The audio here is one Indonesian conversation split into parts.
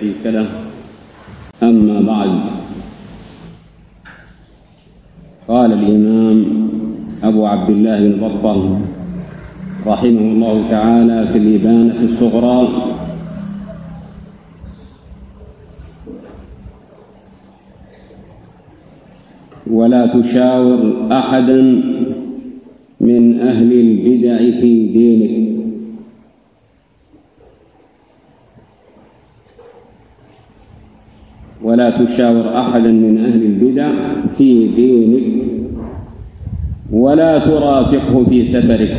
شريك له أما بعد قال الإمام أبو عبد الله بن بطة رحمه الله تعالى في الإبانة الصغرى ولا تشاور أحدا من أهل البدع في دينك ولا تشاور احدا من اهل البدع في دينك ولا ترافقه في سفرك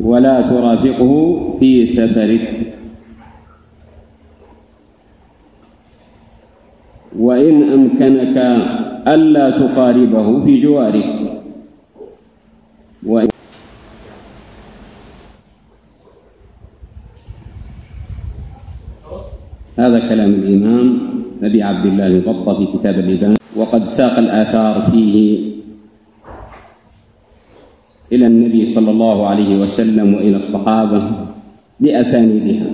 ولا ترافقه في سفرك وان امكنك الا تقاربه في جوارك وإن هذا كلام الإمام أبي عبد الله الغطة في كتاب الإبان وقد ساق الآثار فيه إلى النبي صلى الله عليه وسلم وإلى الصحابة بأسانيدها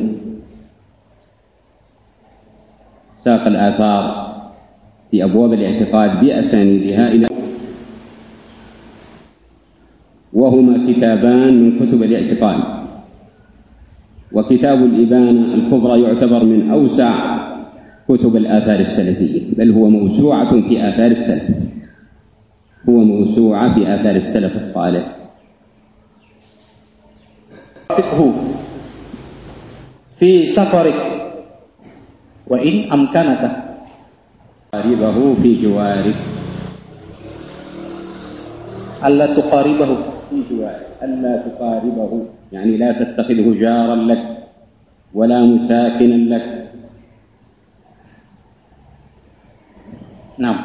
ساق الآثار في أبواب الاعتقاد بأسانيدها إلى وهما كتابان من كتب الاعتقاد وكتاب الإبانة الكبرى يعتبر من أوسع كتب الآثار السلفية بل هو موسوعة في آثار السلف هو موسوعة في آثار السلف الصالح فقه في سفرك وإن أمكنك قاربه في جوارك ألا تقاربه في جوارك ألا تقاربه يعني لا تتخذه جارا لك ولا مساكنا لك نعم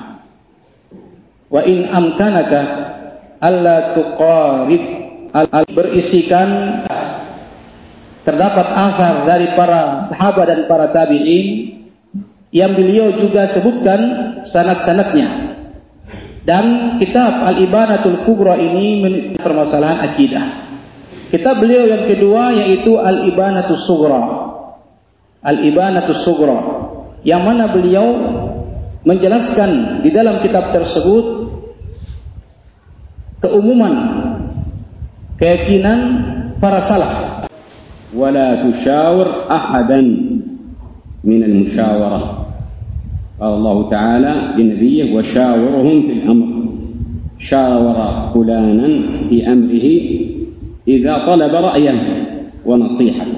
وإن أمكنك ألا تقارب berisikan terdapat asar dari para sahabat dan para tabi'in yang beliau juga sebutkan sanat-sanatnya dan kitab Al-Ibanatul Kubra ini permasalahan akidah Kitab beliau yang kedua yaitu Al-Ibanatus Sugra. Al-Ibanatus Sugra. Yang mana beliau menjelaskan di dalam kitab tersebut keumuman keyakinan para salaf. Wala tushawir ahadan min al-musyawarah. Allah Ta'ala di nabiyyihi wa shawirhum fil amr. Syawara fulanan di amrihi إذا طلب رأيه ونصيحته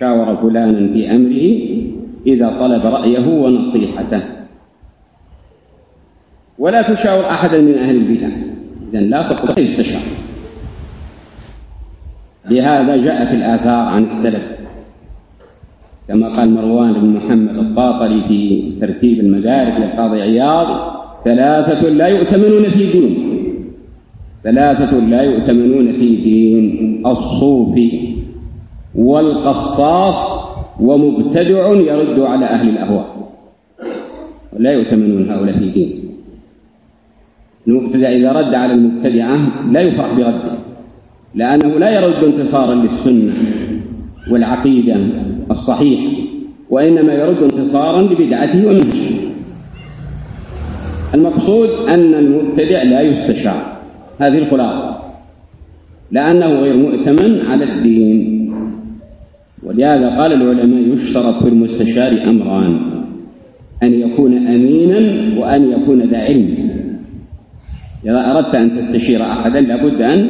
شاور فلانا في أمره إذا طلب رأيه ونصيحته ولا تشاور أحدا من أهل البدع إذا لا تقبل يستشار لهذا جاءت الآثار عن السلف كما قال مروان بن محمد الطاطري في ترتيب المدارك للقاضي عياض ثلاثة لا يؤتمنون في دينهم ثلاثة لا يؤتمنون في دين الصوفي والقصاص ومبتدع يرد على أهل الأهواء لا يؤتمنون هؤلاء في دين المبتدع إذا رد على المبتدعة لا يفرح برده لأنه لا يرد انتصارا للسنة والعقيدة الصحيحة وإنما يرد انتصارا لبدعته ومنهجه المقصود أن المبتدع لا يستشار هذه الخلاصة لأنه غير مؤتمن على الدين ولهذا قال العلماء يشترط في المستشار أمران أن يكون أمينا وأن يكون ذا علم إذا أردت أن تستشير أحدا لابد أن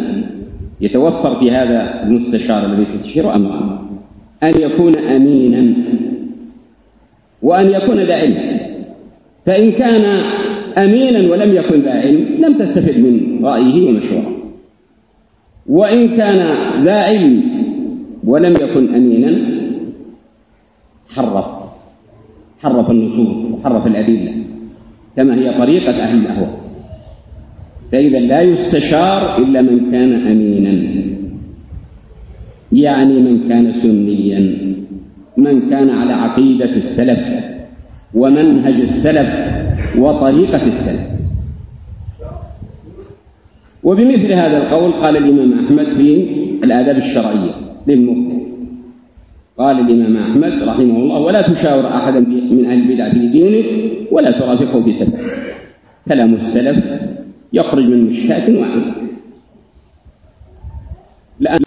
يتوفر في هذا المستشار الذي تستشيره أمران أن يكون أمينا وأن يكون ذا علم فإن كان أمينا ولم يكن ذا علم لم تستفد من رأيه ومشورته وإن كان ذا علم ولم يكن أمينا حرف حرف النصوص وحرف الأدلة كما هي طريقة أهل الأهواء فإذا لا يستشار إلا من كان أمينا يعني من كان سنيا من كان على عقيدة السلف ومنهج السلف وطريقة السلف وبمثل هذا القول قال الإمام أحمد في الآداب الشرعية للمؤمن قال الإمام أحمد رحمه الله ولا تشاور أحدا من أهل البدع في دينك ولا ترافقه في سفر كلام السلف يخرج من مشكاة واحدة لأن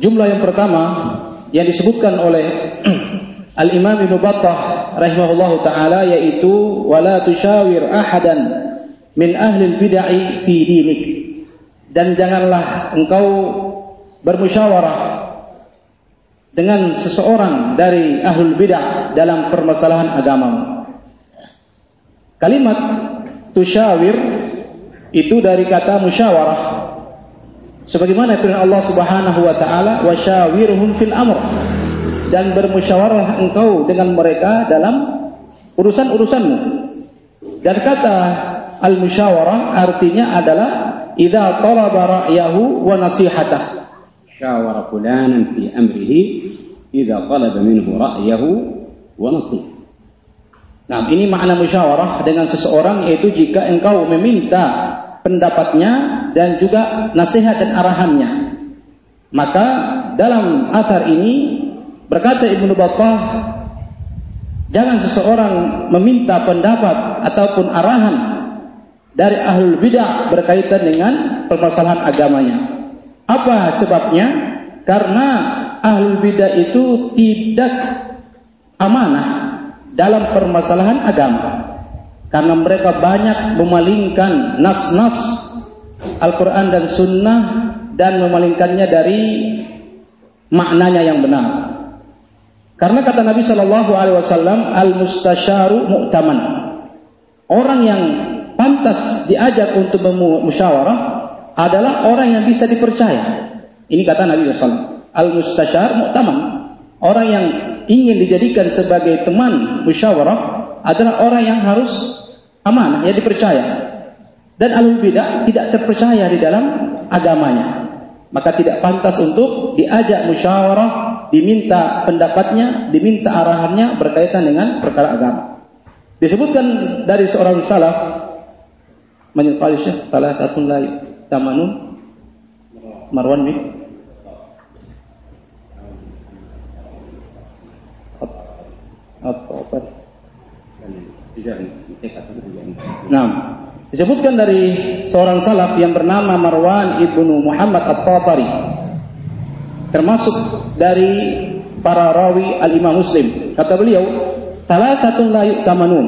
Jumlah yang pertama yang disebutkan oleh Al-Imam Ibn Battah rahimahullahu taala yaitu wala tusyawir ahadan min ahli bid'ah fi dinik dan janganlah engkau bermusyawarah dengan seseorang dari ahlul bid'ah dalam permasalahan agama. Kalimat tusyawir itu dari kata musyawarah Sebagaimana firman Allah Subhanahu wa taala, "Wasyawirhum fil amr." Dan bermusyawarah engkau dengan mereka dalam urusan-urusanmu. Dan kata al-musyawarah artinya adalah idza talaba ra'yahu wa nasihatah. Syawara fulanan fi amrihi idza talaba minhu ra'yahu wa nasihatah. Nah, ini makna musyawarah dengan seseorang yaitu jika engkau meminta pendapatnya dan juga nasihat dan arahannya. Maka dalam asar ini berkata Ibnu Battah jangan seseorang meminta pendapat ataupun arahan dari ahlul bidah berkaitan dengan permasalahan agamanya. Apa sebabnya? Karena ahlul bidah itu tidak amanah dalam permasalahan agama karena mereka banyak memalingkan nas-nas Al-Quran dan Sunnah dan memalingkannya dari maknanya yang benar. Karena kata Nabi Shallallahu Alaihi Wasallam, al mustasyaru mu'taman. Orang yang pantas diajak untuk bermusyawarah adalah orang yang bisa dipercaya. Ini kata Nabi Wasallam. Al mustasyar mu'taman. Orang yang ingin dijadikan sebagai teman musyawarah adalah orang yang harus aman, ya dipercaya. Dan alul bidah tidak terpercaya di dalam agamanya. Maka tidak pantas untuk diajak musyawarah, diminta pendapatnya, diminta arahannya berkaitan dengan perkara agama. Disebutkan dari seorang salaf menyebutkan Syekh salah satu lagi tamanun Marwan bin atau apa Nah, disebutkan dari seorang salaf yang bernama Marwan ibnu Muhammad at tawari termasuk dari para rawi al-Imam Muslim. Kata beliau, "Talatatun layuk tamanun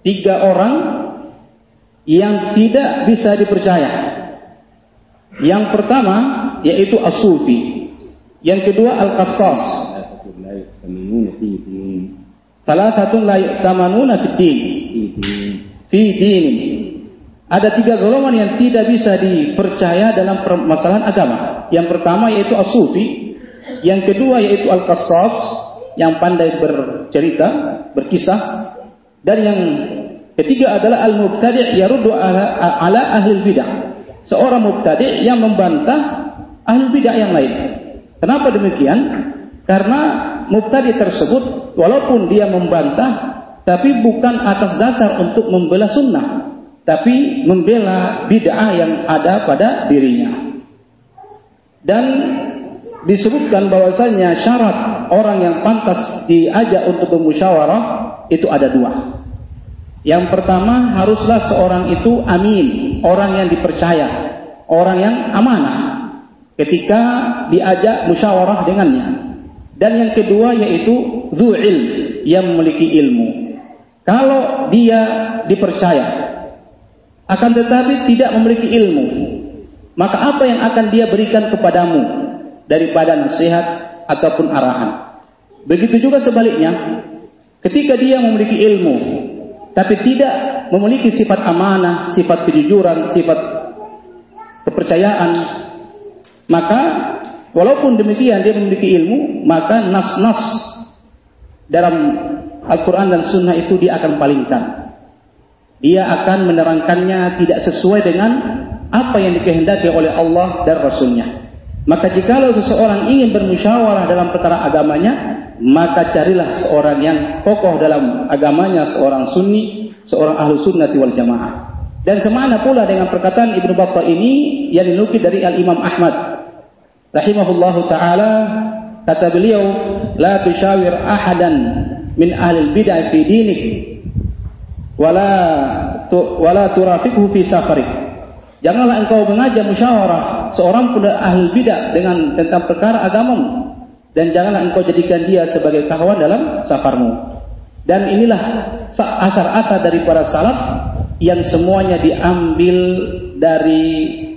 Tiga orang yang tidak bisa dipercaya. Yang pertama yaitu as Yang kedua al-qassas. Salah satu layak tamanuna fitin. Fi Ada tiga golongan yang tidak bisa dipercaya dalam permasalahan agama. Yang pertama yaitu as-sufi, yang kedua yaitu al kasas yang pandai bercerita, berkisah, dan yang ketiga adalah al-mubtadi' yaruddu ala, ala ahli bidah. Seorang mubtadi' yang membantah ahli bidah yang lain. Kenapa demikian? Karena mubtadi tersebut walaupun dia membantah tapi bukan atas dasar untuk membela sunnah tapi membela bid'ah yang ada pada dirinya dan disebutkan bahwasanya syarat orang yang pantas diajak untuk bermusyawarah itu ada dua yang pertama haruslah seorang itu amin orang yang dipercaya orang yang amanah ketika diajak musyawarah dengannya dan yang kedua yaitu Zu'il yang memiliki ilmu. Kalau dia dipercaya akan tetapi tidak memiliki ilmu, maka apa yang akan dia berikan kepadamu daripada nasihat ataupun arahan? Begitu juga sebaliknya, ketika dia memiliki ilmu tapi tidak memiliki sifat amanah, sifat kejujuran, sifat kepercayaan, maka Walaupun demikian dia memiliki ilmu, maka nas-nas dalam Al-Quran dan Sunnah itu dia akan palingkan. Dia akan menerangkannya tidak sesuai dengan apa yang dikehendaki oleh Allah dan Rasulnya. Maka jikalau seseorang ingin bermusyawarah dalam perkara agamanya, maka carilah seorang yang kokoh dalam agamanya, seorang sunni, seorang ahlu sunnati wal jamaah. Dan semana pula dengan perkataan Ibnu Battah ini yang dinukil dari Al-Imam Ahmad Rahimahullah taala kata beliau la tushawir ahadan min ahli bid'ah fi dinik wala tu, wala turafiqhu fi safarik janganlah engkau mengajak musyawarah seorang pun ahli bid'ah dengan tentang perkara agamamu dan janganlah engkau jadikan dia sebagai kawan dalam safarmu dan inilah asar-asar dari para salaf yang semuanya diambil dari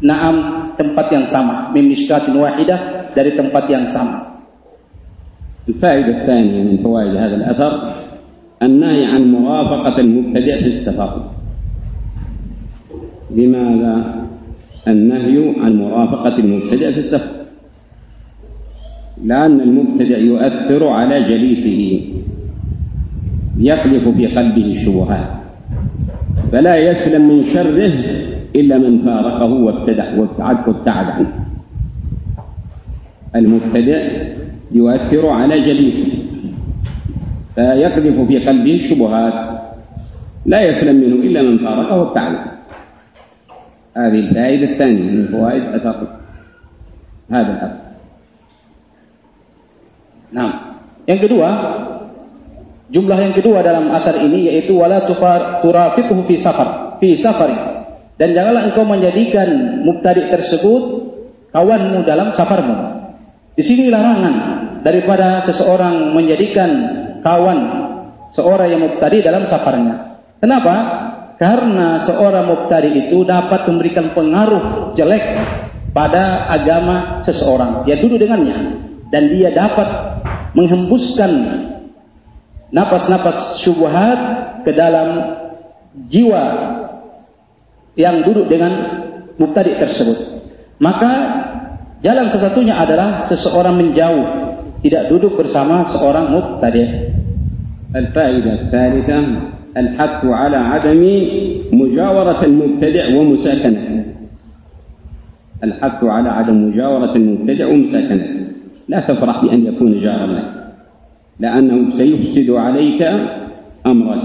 Naam tempat yang sama min mishkatin wahidah dari tempat yang sama. الفائدة الثانية من فوائد هذا الأثر النهي عن مرافقة المبتدع في السفر لماذا النهي عن مرافقة المبتدع في السفر لأن المبتدع يؤثر على جليسه يقذف في قلبه الشبهات فلا يسلم من شره إلا من فارقه وابتدع وابتعد وابتعد عنه المبتدع يؤثر على جليسه فيقذف في قلبه الشبهات لا يسلم منه إلا من فارقه وابتعد هذه الفائدة الثانية من فوائد أثر هذا الأثر نعم yang kedua, jumlah yang kedua dalam asar ini yaitu wala turafiquhu fi safar, fi safari. Dan janganlah engkau menjadikan mubtadi tersebut kawanmu dalam safarmu. Di sini larangan daripada seseorang menjadikan kawan seorang yang mubtadi dalam safarnya. Kenapa? Karena seorang mubtadi itu dapat memberikan pengaruh jelek pada agama seseorang. Dia duduk dengannya dan dia dapat menghembuskan napas-napas syubhat ke dalam jiwa yang duduk dengan mubtadi tersebut. Maka jalan sesatunya adalah seseorang menjauh, tidak duduk bersama seorang mubtadi. Al-faidah tsalitsah الحث على عدم مجاورة المبتدع ومساكنته الحث على عدم مجاورة المبتدع ومساكنته لا تفرح بأن يكون جارا لك لأنه سيفسد عليك أمرك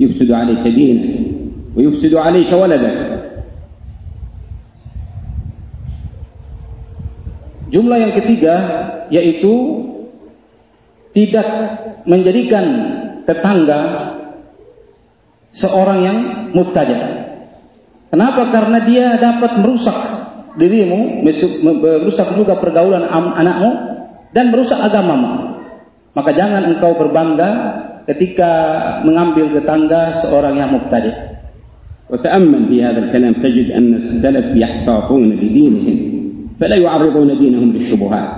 يفسد عليك دينك ويفسد عليك ولدك Jumlah yang ketiga yaitu tidak menjadikan tetangga seorang yang mubtada. Kenapa? Karena dia dapat merusak dirimu, merusak juga pergaulan anakmu dan merusak agamamu. Maka jangan engkau berbangga ketika mengambil tetangga seorang yang mubtada. وتأمل في هذا الكلام تجد أن السلف يحتاطون لدينهم فلا يعرضون دينهم للشبهات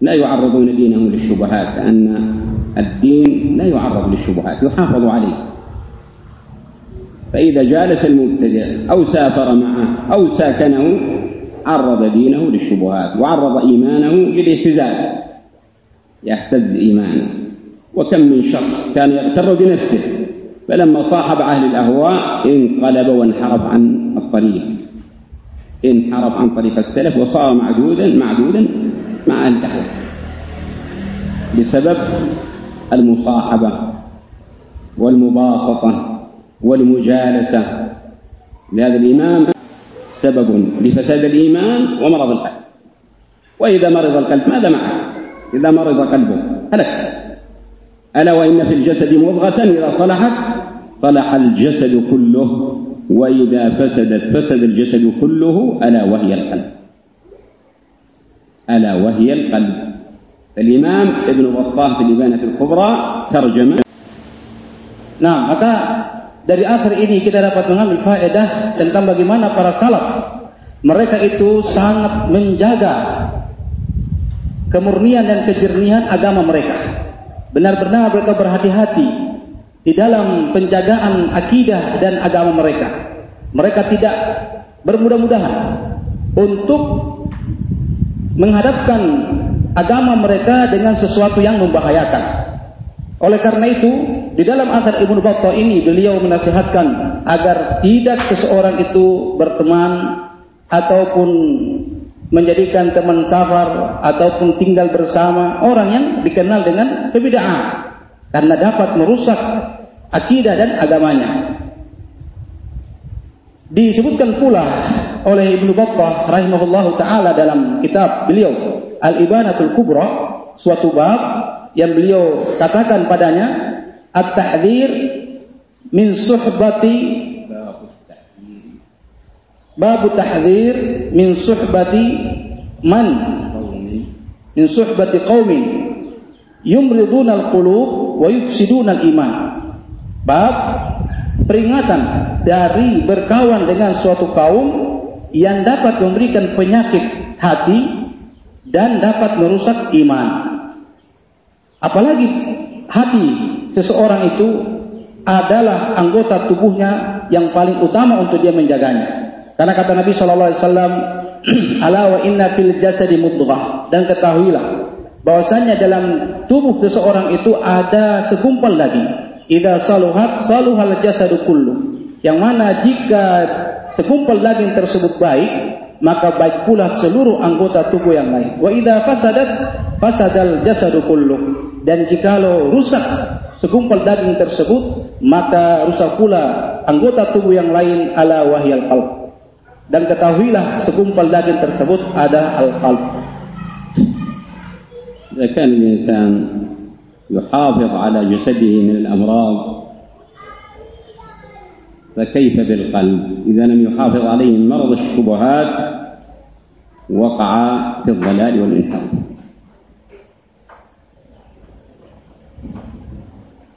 لا يعرضون دينهم للشبهات لأن الدين لا يعرض للشبهات يحافظ عليه فإذا جالس المبتدع أو سافر معه أو ساكنه عرض دينه للشبهات وعرض إيمانه للاهتزاز يهتز إيمانه وكم من شخص كان يغتر بنفسه فلما صاحب أهل الأهواء انقلب وانحرف عن الطريق انحرف عن طريق السلف وصار معدودا معدودا مع أهل الأهواء بسبب المصاحبة والمباسطة والمجالسة لهذا الإمام سبب لفساد الإيمان ومرض القلب وإذا مرض القلب ماذا معه؟ إذا مرض قلبه هلك ألا وإن في الجسد مضغة إذا صلحت صلح الجسد كله وإذا فسدت فسد الجسد كله ألا وهي القلب ألا وهي القلب الإمام ابن بطاه في الإبانة الكبرى ترجمة نعم maka dari akhir ini kita dapat mengambil faedah tentang bagaimana para salaf mereka itu sangat menjaga kemurnian dan kejernihan agama mereka. benar-benar mereka berhati-hati di dalam penjagaan akidah dan agama mereka. Mereka tidak bermudah-mudahan untuk menghadapkan agama mereka dengan sesuatu yang membahayakan. Oleh karena itu, di dalam asar Ibnu Battah ini beliau menasihatkan agar tidak seseorang itu berteman ataupun menjadikan teman safar ataupun tinggal bersama orang yang dikenal dengan perbedaan karena dapat merusak akidah dan agamanya. Disebutkan pula oleh Ibnu Battah rahimahullah taala dalam kitab beliau Al-Ibanatul Kubra suatu bab yang beliau katakan padanya at-tahdzir min suhbati Babu tahdzir min suhbati man min suhbati qaumin yumriduna al-qulub wa yufsiduna al-iman. Bab peringatan dari berkawan dengan suatu kaum yang dapat memberikan penyakit hati dan dapat merusak iman. Apalagi hati seseorang itu adalah anggota tubuhnya yang paling utama untuk dia menjaganya. Karena kata Nabi Shallallahu Alaihi Wasallam, "Ala wa inna fil jasadi mudghah." Dan ketahuilah bahwasanya dalam tubuh seseorang itu ada segumpal daging. Idza saluhat saluhal jasadu kullu. Yang mana jika segumpal daging tersebut baik, maka baik pula seluruh anggota tubuh yang lain. Wa idza fasadat fasadal jasadu kullu. Dan jikalau rusak segumpal daging tersebut, maka rusak pula anggota tubuh yang lain ala wahyal qalb Dan ketahuilah sekumpal daging tersebut ada al-qalb. إذا كان الإنسان يحافظ على جسده من الأمراض فكيف بالقلب إذا لم يحافظ عليه من مرض الشبهات وقع في الضلال والإنحراف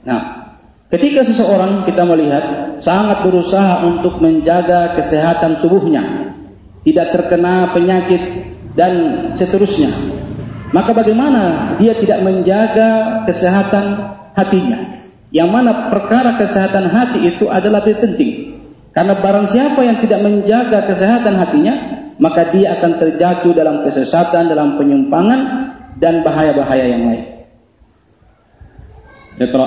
نعم Ketika seseorang kita melihat sangat berusaha untuk menjaga kesehatan tubuhnya, tidak terkena penyakit dan seterusnya, maka bagaimana dia tidak menjaga kesehatan hatinya? Yang mana perkara kesehatan hati itu adalah lebih penting. Karena barang siapa yang tidak menjaga kesehatan hatinya, maka dia akan terjatuh dalam kesesatan, dalam penyimpangan, dan bahaya-bahaya yang lain. Iqra.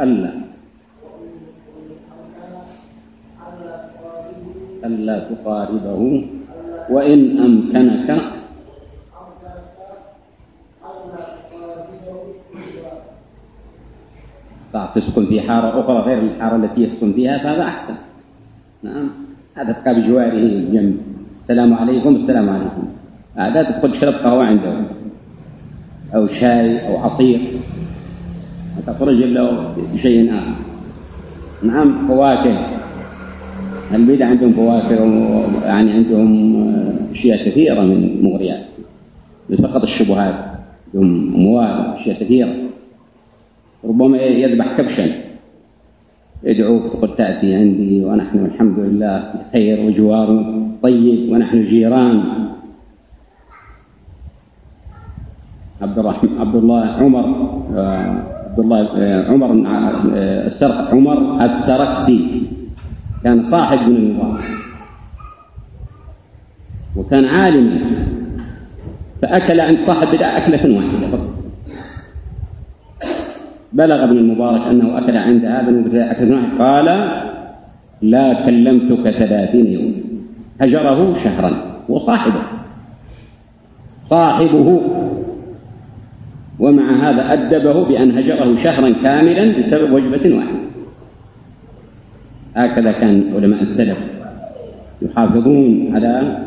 ألا ألا تقاربه وإن أمكنك طيب، تسكن في حارة أخرى غير الحارة التي يسكن فيها فهذا أحسن نعم هذا تبقى بجواره الجنب السلام عليكم السلام عليكم هذا آه، تدخل تشرب قهوة عنده أو شاي أو عصير تخرج له بشيء آخر نعم فواكه البدع عندهم فواكه يعني عندهم أشياء كثيرة من المغريات فقط الشبهات عندهم أموال أشياء كثيرة ربما يذبح كبشا يدعوك تقول تأتي عندي ونحن الحمد لله بخير وجوار طيب ونحن جيران عبد الرحمن عبد الله عمر آه، عبد الله آه، عمر آه، السرق عمر السرقسي كان صاحب من النظام وكان عالما فأكل عند صاحب بدأ أكلة واحدة فقط بلغ ابن المبارك أنه أكل عند هذا المبتدع أكلة واحدة قال لا كلمتك ثلاثين يوما هجره شهرا وصاحبه صاحبه ومع هذا أدبه بأن هجره شهرا كاملا بسبب وجبة واحدة هكذا كان علماء السلف يحافظون على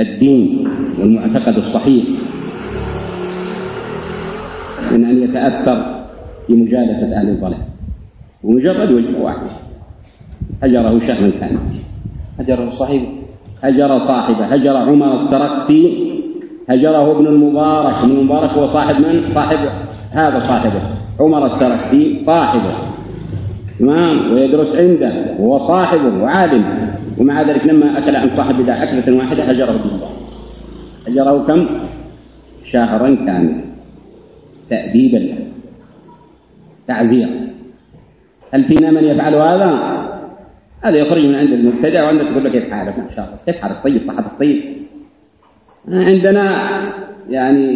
الدين والمعتقد الصحيح من أن يتأثر بمجالسة أهل الضلال ومجرد وجبة واحدة هجره شهرا كاملا هجره صاحبه هجر صاحبه هجر عمر السرقسي هجره ابن المبارك ابن المبارك هو صاحب من؟ صاحب هذا صاحبه عمر السرحي صاحبه تمام ويدرس عنده وهو صاحبه وعالم ومع ذلك لما أكل عن صاحب بدع أكلة واحدة هجره ابن المبارك هجره كم؟ شهرا كاملا تأديبا له تعزيرا هل فينا نعم من يفعل هذا؟ هذا يخرج من عند المبتدع وعندك يقول لك كيف حالك ما شاء الله كيف حالك طيب صاحبك طيب عندنا يعني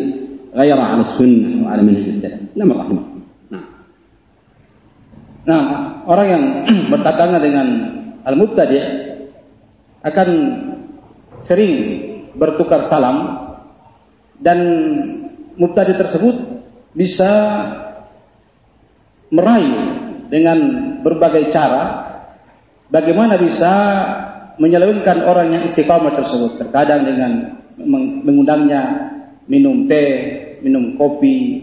غير على السنة وعلى منهج السلف نعم رحمه نعم Nah, orang yang bertatangan dengan al-mubtadi akan sering bertukar salam dan mubtadi tersebut bisa meraih dengan berbagai cara bagaimana bisa menyelewengkan orang yang istiqamah tersebut terkadang dengan mengundangnya minum teh, minum kopi,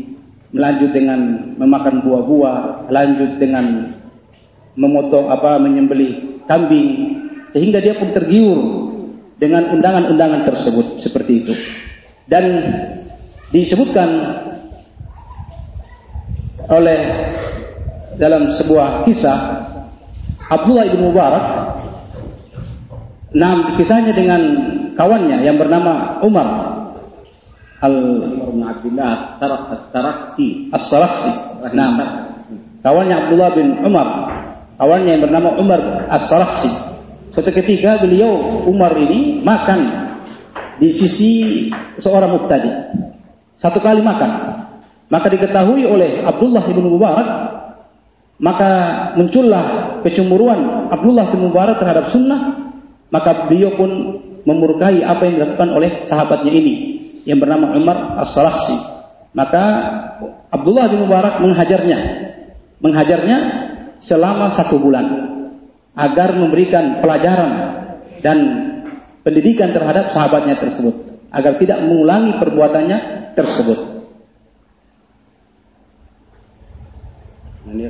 melanjut dengan memakan buah-buah, lanjut dengan memotong apa menyembeli kambing sehingga dia pun tergiur dengan undangan-undangan tersebut seperti itu. Dan disebutkan oleh dalam sebuah kisah Abdullah bin Mubarak Nah, kisahnya dengan kawannya yang bernama Umar al Tarakti As-Salaksi. Nah, kawannya Abdullah bin Umar, kawannya yang bernama Umar As-Salaksi. Suatu ketika beliau Umar ini makan di sisi seorang Muktadi Satu kali makan. Maka diketahui oleh Abdullah bin Mubarak maka muncullah kecemburuan Abdullah bin Mubarak terhadap sunnah maka beliau pun memurkai apa yang dilakukan oleh sahabatnya ini yang bernama Umar As-Salahsi. Maka Abdullah bin Mubarak menghajarnya, menghajarnya selama satu bulan agar memberikan pelajaran dan pendidikan terhadap sahabatnya tersebut agar tidak mengulangi perbuatannya tersebut. Nah, ya,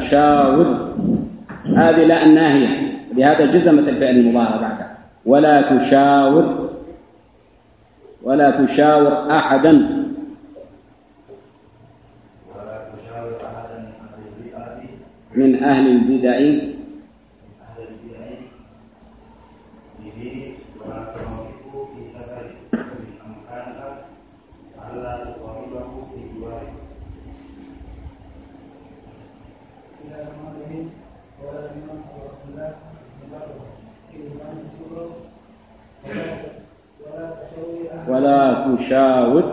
تشاور هذه لا الناهية لهذا جزمت الفعل المضارع بعدها ولا تشاور ولا تشاور أحدا من أهل البدع تشاور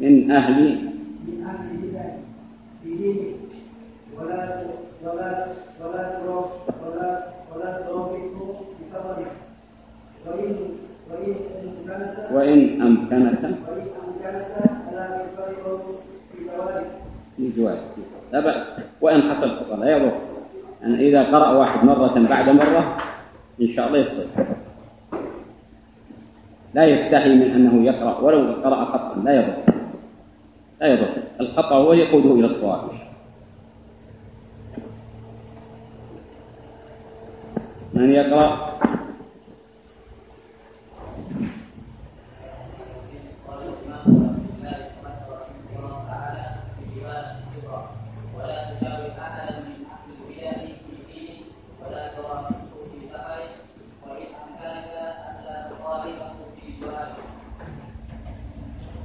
من أهل وإن أمكنك في جوارك لا بأس وإن حصل خطأ لا يضر يعني إذا قرأ واحد مرة بعد مرة إن شاء الله يصلح لا يستحي من أنه يقرأ ولو قرأ خطأ لا يضر لا يضر الخطأ هو يقوده إلى الصواب من يقرأ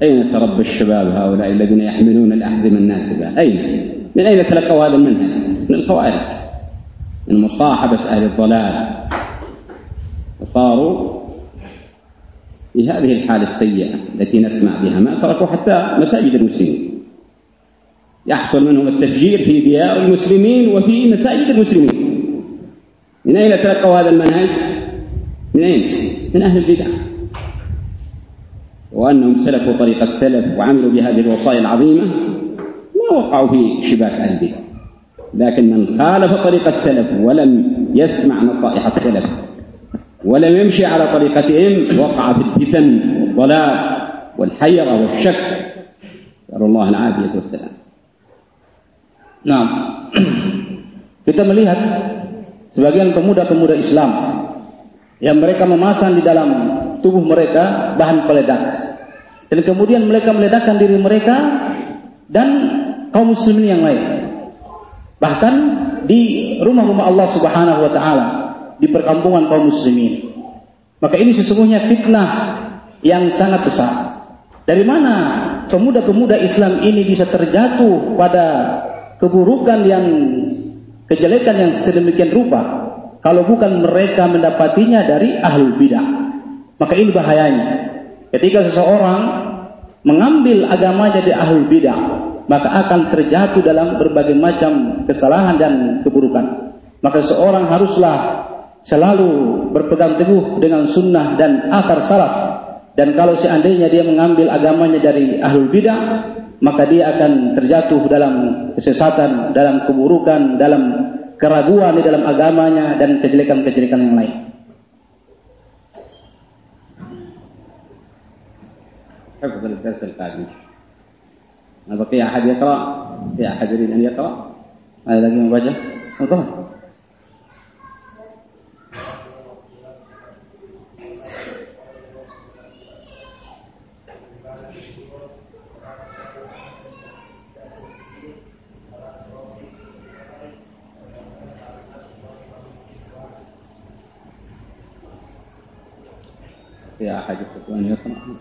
أين تربى الشباب هؤلاء الذين يحملون الأحزمة الناسبة أين؟ من أين تلقوا هذا المنهج؟ من الخوارج من مصاحبة أهل الضلال وصاروا في هذه الحالة السيئة التي نسمع بها ما تركوا حتى مساجد المسلمين يحصل منهم التفجير في ديار المسلمين وفي مساجد المسلمين من أين تلقوا هذا المنهج؟ من أين؟ من أهل البدع وأنهم سلكوا طريق السلف وعملوا بهذه الوصايا العظيمة ما وقعوا في شباك أهل البدع لكن من خالف طريق السلف ولم يسمع نصائح السلف ولم يمشي على طريقتهم وقع في الفتن والضلال والحيرة والشك نسأل الله العافية والسلام نعم kita melihat sebagian pemuda-pemuda Islam yang mereka memasang di dalam tubuh mereka bahan peledak Dan kemudian mereka meledakkan diri mereka dan kaum muslimin yang lain. Bahkan di rumah-rumah Allah Subhanahu wa taala di perkampungan kaum muslimin. Maka ini sesungguhnya fitnah yang sangat besar. Dari mana pemuda-pemuda Islam ini bisa terjatuh pada keburukan yang kejelekan yang sedemikian rupa kalau bukan mereka mendapatinya dari ahlul bidah. Maka ini bahayanya. Ketika seseorang mengambil agama dari ahlul bidah, maka akan terjatuh dalam berbagai macam kesalahan dan keburukan. Maka seorang haruslah selalu berpegang teguh dengan sunnah dan akar salaf. Dan kalau seandainya dia mengambil agamanya dari ahlul bidah, maka dia akan terjatuh dalam kesesatan, dalam keburukan, dalam keraguan di dalam agamanya dan kejelekan-kejelekan yang lain. حفظ للدرس القادم ما بقي أحد يقرأ في أحد يريد أن يقرأ هذا باقي مراجعة الظهر في أحد يستطيع أن يقرأ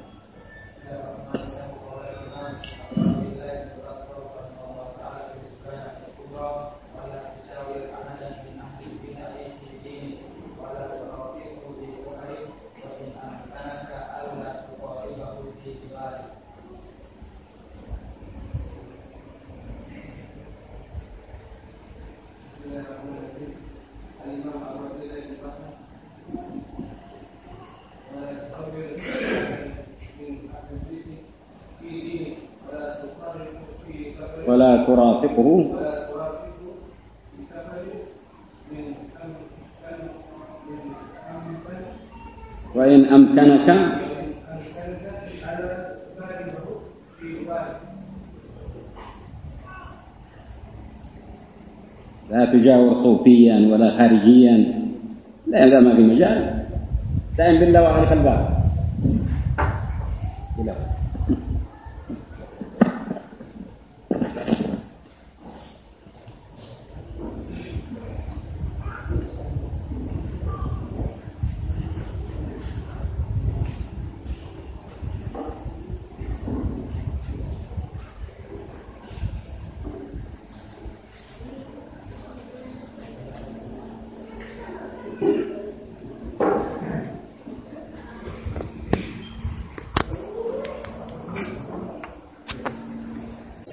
ولا ترافقه وإن أمكنك لا تجاور خوفيا ولا خارجيا لا إذا ما في مجال دائم بالله وعليك الباب